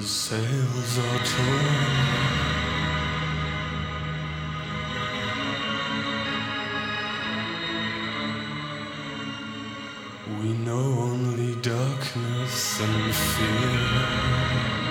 sails are torn. We know only darkness and fear.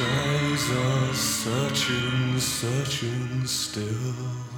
Eyes are searching, searching still.